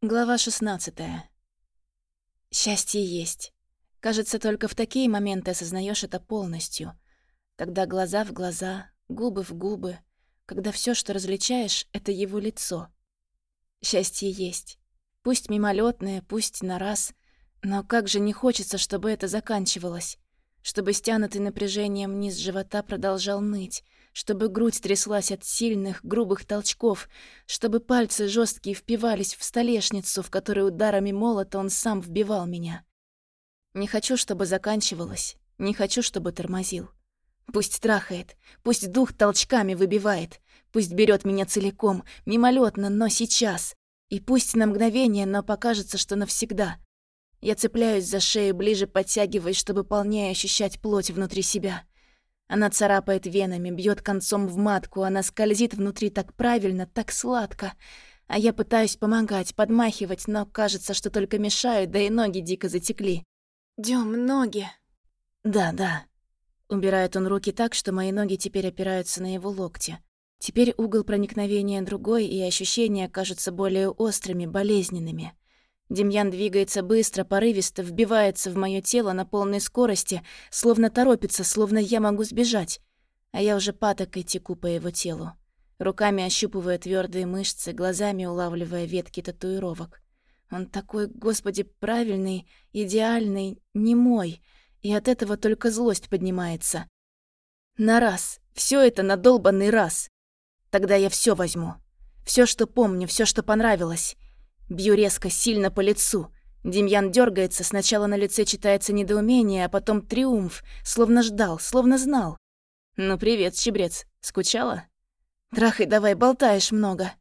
Глава 16. Счастье есть. Кажется, только в такие моменты осознаешь это полностью. Когда глаза в глаза, губы в губы, когда все, что различаешь, это его лицо. Счастье есть. Пусть мимолетное, пусть на раз, но как же не хочется, чтобы это заканчивалось, чтобы стянутый напряжением низ живота продолжал ныть, чтобы грудь тряслась от сильных, грубых толчков, чтобы пальцы жесткие впивались в столешницу, в которой ударами молота он сам вбивал меня. Не хочу, чтобы заканчивалось, не хочу, чтобы тормозил. Пусть трахает, пусть дух толчками выбивает, пусть берет меня целиком, мимолетно, но сейчас. И пусть на мгновение, но покажется, что навсегда. Я цепляюсь за шею, ближе подтягиваясь, чтобы полнее ощущать плоть внутри себя. Она царапает венами, бьет концом в матку, она скользит внутри так правильно, так сладко. А я пытаюсь помогать, подмахивать, но кажется, что только мешаю, да и ноги дико затекли. «Дём, ноги!» «Да, да». Убирает он руки так, что мои ноги теперь опираются на его локти. Теперь угол проникновения другой, и ощущения кажутся более острыми, болезненными. Демьян двигается быстро, порывисто, вбивается в моё тело на полной скорости, словно торопится, словно я могу сбежать. А я уже патокой теку по его телу. Руками ощупывая твёрдые мышцы, глазами улавливая ветки татуировок. Он такой, господи, правильный, идеальный, не мой. И от этого только злость поднимается. На раз. Всё это на долбанный раз. Тогда я всё возьму. Всё, что помню, всё, что понравилось. Бью резко, сильно по лицу. Демьян дергается, сначала на лице читается недоумение, а потом триумф, словно ждал, словно знал. «Ну привет, щебрец. Скучала?» «Трахай давай, болтаешь много».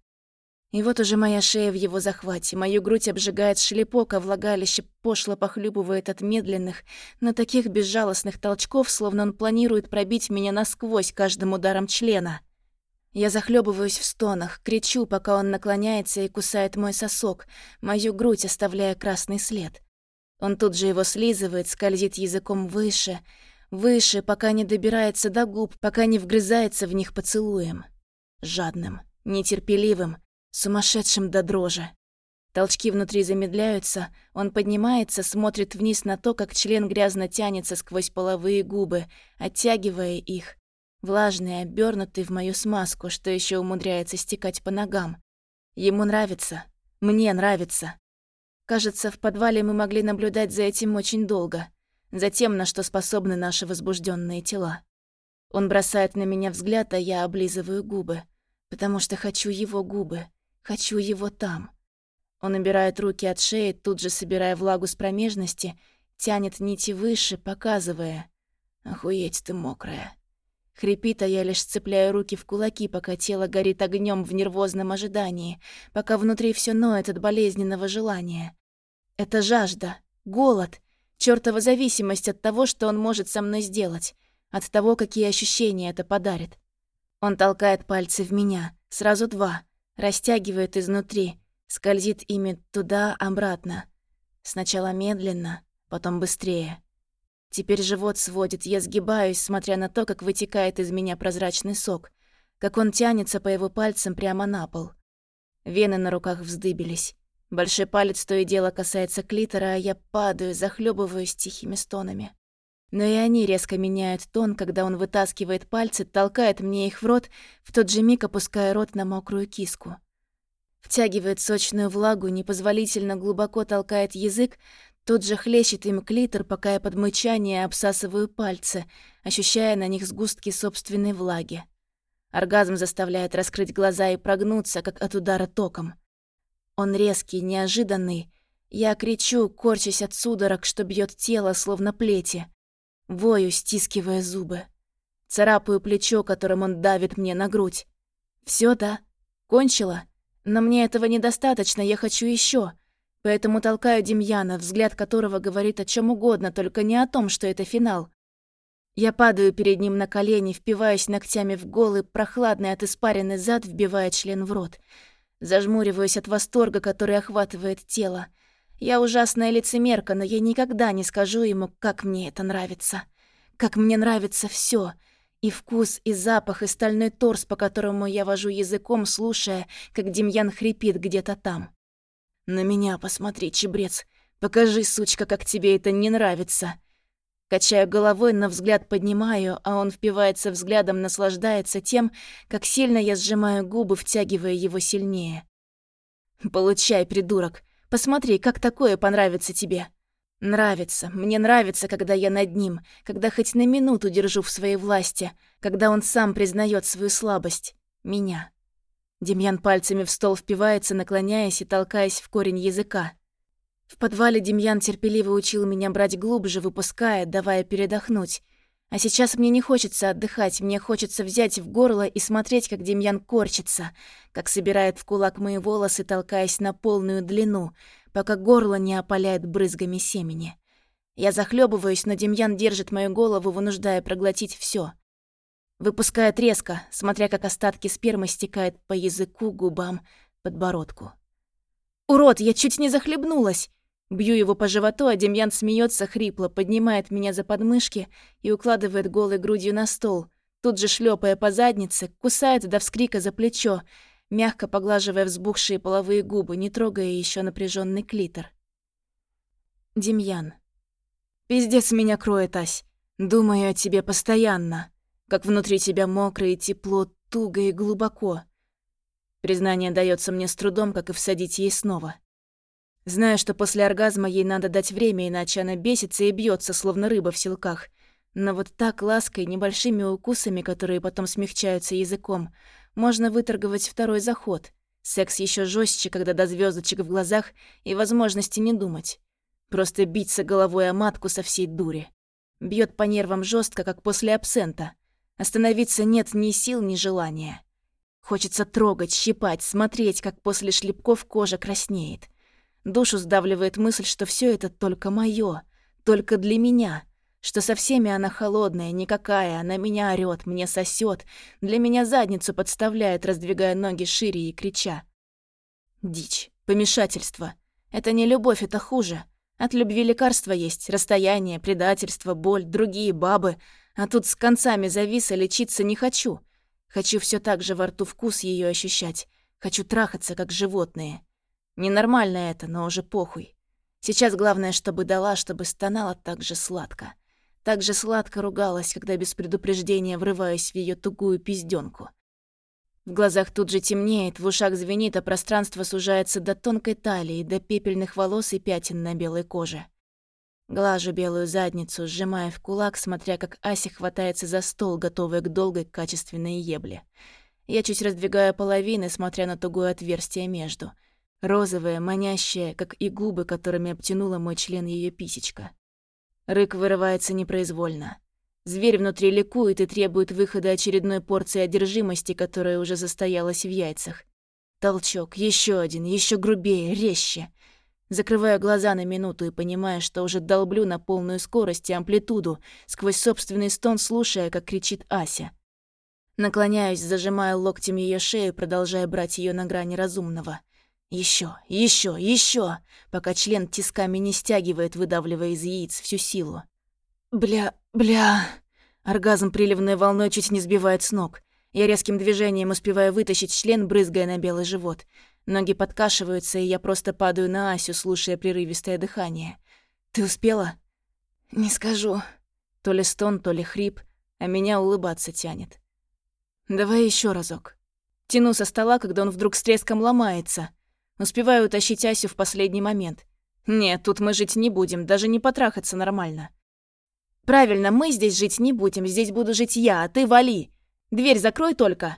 И вот уже моя шея в его захвате, мою грудь обжигает шлепок, а влагалище пошло похлюбывает от медленных, но таких безжалостных толчков, словно он планирует пробить меня насквозь каждым ударом члена. Я захлебываюсь в стонах, кричу, пока он наклоняется и кусает мой сосок, мою грудь оставляя красный след. Он тут же его слизывает, скользит языком выше, выше, пока не добирается до губ, пока не вгрызается в них поцелуем. Жадным, нетерпеливым, сумасшедшим до дрожи. Толчки внутри замедляются, он поднимается, смотрит вниз на то, как член грязно тянется сквозь половые губы, оттягивая их, влажный, обернутый в мою смазку, что еще умудряется стекать по ногам. Ему нравится. Мне нравится. Кажется, в подвале мы могли наблюдать за этим очень долго, за тем, на что способны наши возбужденные тела. Он бросает на меня взгляд, а я облизываю губы, потому что хочу его губы, хочу его там. Он убирает руки от шеи, тут же собирая влагу с промежности, тянет нити выше, показывая. «Охуеть ты мокрая». Хрипит, а я лишь цепляю руки в кулаки, пока тело горит огнем в нервозном ожидании, пока внутри все ноет от болезненного желания. Это жажда, голод, чертова зависимость от того, что он может со мной сделать, от того, какие ощущения это подарит. Он толкает пальцы в меня, сразу два, растягивает изнутри, скользит ими туда-обратно. Сначала медленно, потом быстрее. Теперь живот сводит, я сгибаюсь, смотря на то, как вытекает из меня прозрачный сок, как он тянется по его пальцам прямо на пол. Вены на руках вздыбились. Большой палец то и дело касается клитора, а я падаю, захлебываюсь тихими стонами. Но и они резко меняют тон, когда он вытаскивает пальцы, толкает мне их в рот, в тот же миг опуская рот на мокрую киску. Втягивает сочную влагу, непозволительно глубоко толкает язык, Тут же хлещет им клитор, пока я под мычание обсасываю пальцы, ощущая на них сгустки собственной влаги. Оргазм заставляет раскрыть глаза и прогнуться, как от удара током. Он резкий, неожиданный. Я кричу, корчась от судорог, что бьет тело, словно плети. Вою, стискивая зубы. Царапаю плечо, которым он давит мне на грудь. Все, да? Кончила? Но мне этого недостаточно, я хочу еще. Поэтому толкаю Демьяна, взгляд которого говорит о чем угодно, только не о том, что это финал. Я падаю перед ним на колени, впиваюсь ногтями в голый, прохладный от испарины зад, вбивая член в рот. Зажмуриваюсь от восторга, который охватывает тело. Я ужасная лицемерка, но я никогда не скажу ему, как мне это нравится. Как мне нравится все, И вкус, и запах, и стальной торс, по которому я вожу языком, слушая, как Демьян хрипит где-то там. На меня посмотри, чебрец. Покажи, сучка, как тебе это не нравится. Качаю головой, на взгляд поднимаю, а он впивается взглядом, наслаждается тем, как сильно я сжимаю губы, втягивая его сильнее. «Получай, придурок. Посмотри, как такое понравится тебе». Нравится, мне нравится, когда я над ним, когда хоть на минуту держу в своей власти, когда он сам признает свою слабость. Меня. Демьян пальцами в стол впивается, наклоняясь и толкаясь в корень языка. В подвале Демьян терпеливо учил меня брать глубже, выпуская, давая передохнуть. А сейчас мне не хочется отдыхать, мне хочется взять в горло и смотреть, как Демьян корчится, как собирает в кулак мои волосы, толкаясь на полную длину, пока горло не опаляет брызгами семени. Я захлебываюсь, но Демьян держит мою голову, вынуждая проглотить все. Выпускает резко, смотря как остатки спермы стекают по языку, губам, подбородку. «Урод, я чуть не захлебнулась!» Бью его по животу, а Демьян смеется хрипло, поднимает меня за подмышки и укладывает голой грудью на стол, тут же шлепая по заднице, кусает до вскрика за плечо, мягко поглаживая взбухшие половые губы, не трогая еще напряженный клитор. Демьян. Пиздец меня кроет, Ась. Думаю о тебе постоянно. Как внутри тебя мокро и тепло, туго и глубоко. Признание дается мне с трудом, как и всадить ей снова. Знаю, что после оргазма ей надо дать время, иначе она бесится и бьется, словно рыба в силках. Но вот так лаской, небольшими укусами, которые потом смягчаются языком, можно выторговать второй заход. Секс еще жестче, когда до звездочек в глазах и возможности не думать. Просто биться головой о матку со всей дури. Бьет по нервам жестко, как после абсента. Остановиться нет ни сил, ни желания. Хочется трогать, щипать, смотреть, как после шлепков кожа краснеет. Душу сдавливает мысль, что все это только мое, только для меня, что со всеми она холодная, никакая, она меня орёт, мне сосет, для меня задницу подставляет, раздвигая ноги шире и крича. Дичь, помешательство. Это не любовь, это хуже. От любви лекарства есть, расстояние, предательство, боль, другие бабы. А тут с концами зависа лечиться не хочу. Хочу все так же во рту вкус ее ощущать. Хочу трахаться, как животные. Ненормально это, но уже похуй. Сейчас главное, чтобы дала, чтобы стонала так же сладко. Так же сладко ругалась, когда без предупреждения врываюсь в ее тугую пизденку. В глазах тут же темнеет, в ушах звенит, а пространство сужается до тонкой талии, до пепельных волос и пятен на белой коже. Глажу белую задницу, сжимая в кулак, смотря как Ася хватается за стол, готовая к долгой качественной ебле. Я чуть раздвигаю половины, смотря на тугое отверстие между — Розовая, манящая, как и губы, которыми обтянула мой член ее писечка. Рык вырывается непроизвольно. Зверь внутри ликует и требует выхода очередной порции одержимости, которая уже застоялась в яйцах. Толчок, еще один, еще грубее, резче. Закрываю глаза на минуту и понимаю, что уже долблю на полную скорость и амплитуду, сквозь собственный стон слушая, как кричит Ася. Наклоняюсь, зажимая локтем ее шею, продолжая брать ее на грани разумного. Еще, еще, еще, пока член тисками не стягивает, выдавливая из яиц всю силу. Бля, бля. Оргазм приливной волной чуть не сбивает с ног. Я резким движением успеваю вытащить член, брызгая на белый живот. Ноги подкашиваются, и я просто падаю на Асю, слушая прерывистое дыхание. «Ты успела?» «Не скажу». То ли стон, то ли хрип, а меня улыбаться тянет. «Давай еще разок». Тяну со стола, когда он вдруг с треском ломается. Успеваю утащить Асю в последний момент. Нет, тут мы жить не будем, даже не потрахаться нормально. Правильно, мы здесь жить не будем, здесь буду жить я, а ты вали. Дверь закрой только.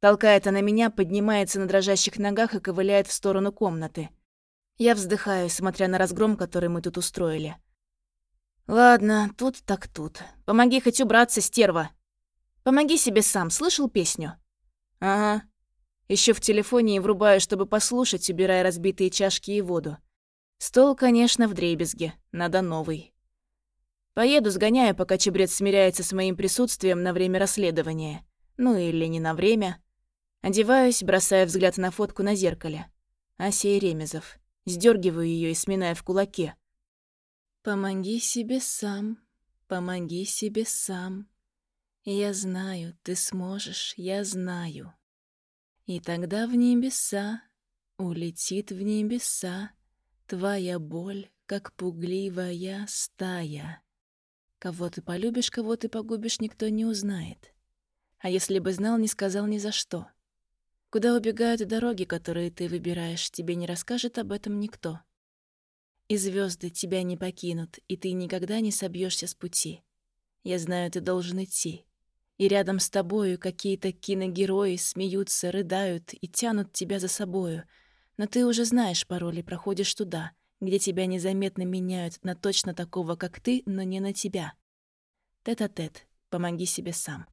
Толкает она меня, поднимается на дрожащих ногах и ковыляет в сторону комнаты. Я вздыхаю, смотря на разгром, который мы тут устроили. Ладно, тут так тут. Помоги хоть убраться, стерва. Помоги себе сам, слышал песню? Ага, еще в телефоне и врубаю, чтобы послушать, убирая разбитые чашки и воду. Стол, конечно, в дребезге. Надо новый. Поеду, сгоняю, пока чебрец смиряется с моим присутствием на время расследования. Ну или не на время. Одеваюсь, бросая взгляд на фотку на зеркале. Асия Ремезов. Сдергиваю ее и сминая в кулаке. «Помоги себе сам, помоги себе сам. Я знаю, ты сможешь, я знаю». И тогда в небеса Улетит в небеса твоя боль, как пугливая стая. Кого ты полюбишь, кого ты погубишь, никто не узнает. А если бы знал, не сказал ни за что. Куда убегают дороги, которые ты выбираешь, тебе не расскажет об этом никто. И звезды тебя не покинут, и ты никогда не собьешься с пути. Я знаю, ты должен идти. И рядом с тобою какие-то киногерои смеются, рыдают и тянут тебя за собою. Но ты уже знаешь пароль и проходишь туда, где тебя незаметно меняют на точно такого, как ты, но не на тебя. Тет-а-тет, помоги себе сам.